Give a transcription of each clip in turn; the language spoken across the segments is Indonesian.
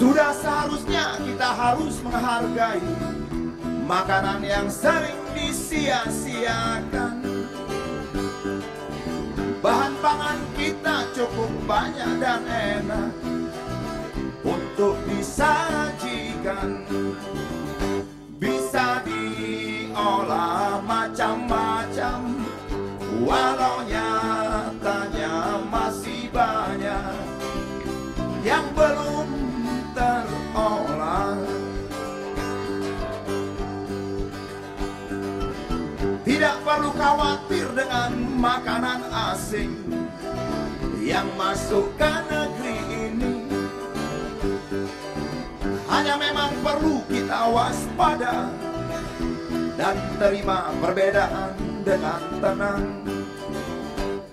Sudah seharusnya kita harus menghargai makanan yang sering disia-siakan. Bahan pangan kita cukup banyak dan enak untuk disajikan. Bisa diolah macam-macam, walau nyatanya Tidak perlu khawatir dengan makanan asing yang masuk ke negeri ini. Hanya memang perlu kita waspada dan terima perbedaan dengan tenang.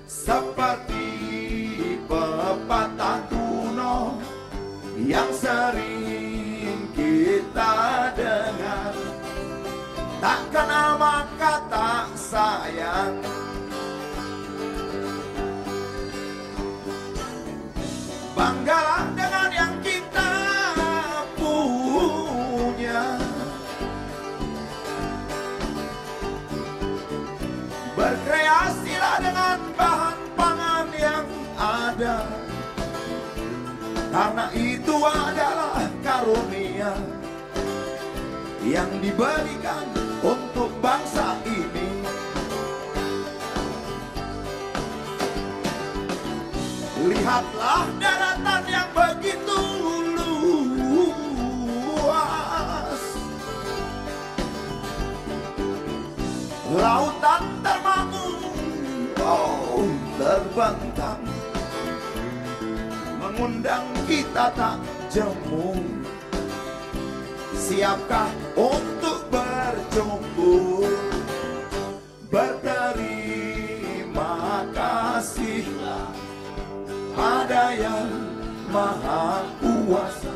Seperti pepatah kuno yang sering kita dengar. Tak kenal sayang. Banggalah dengan yang kita punya. Berkreasilah dengan bahan pangan yang ada. Karena itu adalah karunia yang diberikan untuk bangsa Lihatlah daratan yang begitu luas. Lautan terbangun, oh terbentang. Mengundang kita tak jemu. Siapkah untuk berjumpa Berterima Pada yang maha kuasa.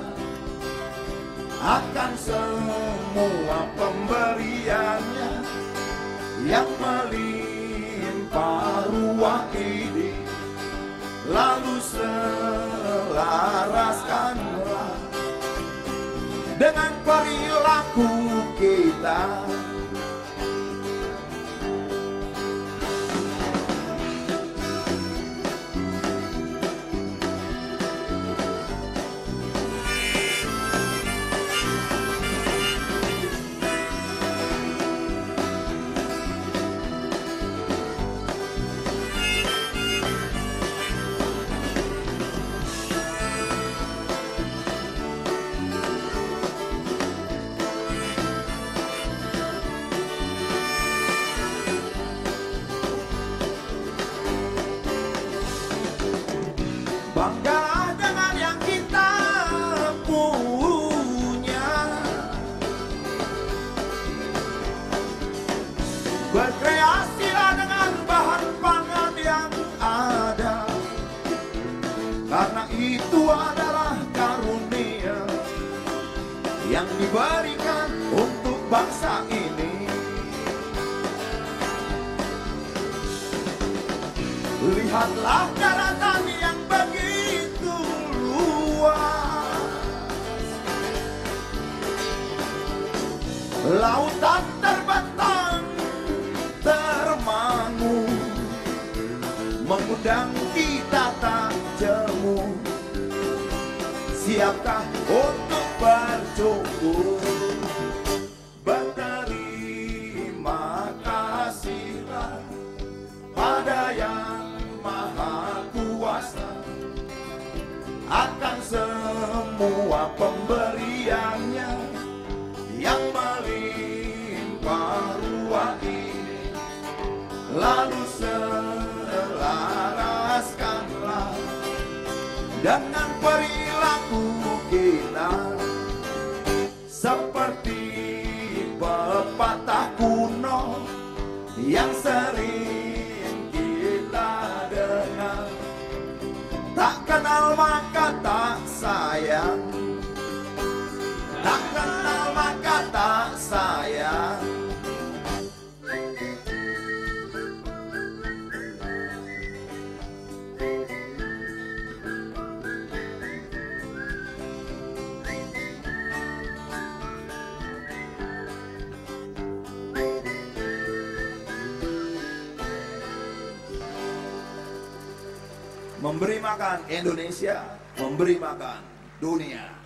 Akan semua pemberiannya Yang melimpah ruah ini. Lalu selaraskanlah dengan perilaku kita itu adalah karunia Yang diberikan untuk bangsa ini. Lihatlah daratan yang begitu luas. Lautan terbentang termangu Mengundang Siapkah untuk bercukur? Berterima kasihlah pada yang maha kuasa. Akan semua pemberiannya yang melimpah ruah ini. Lalu selaraskanlah dengan perilaku kita seperti pepatah kuno yang sering memberi makan Indonesia, memberi makan dunia.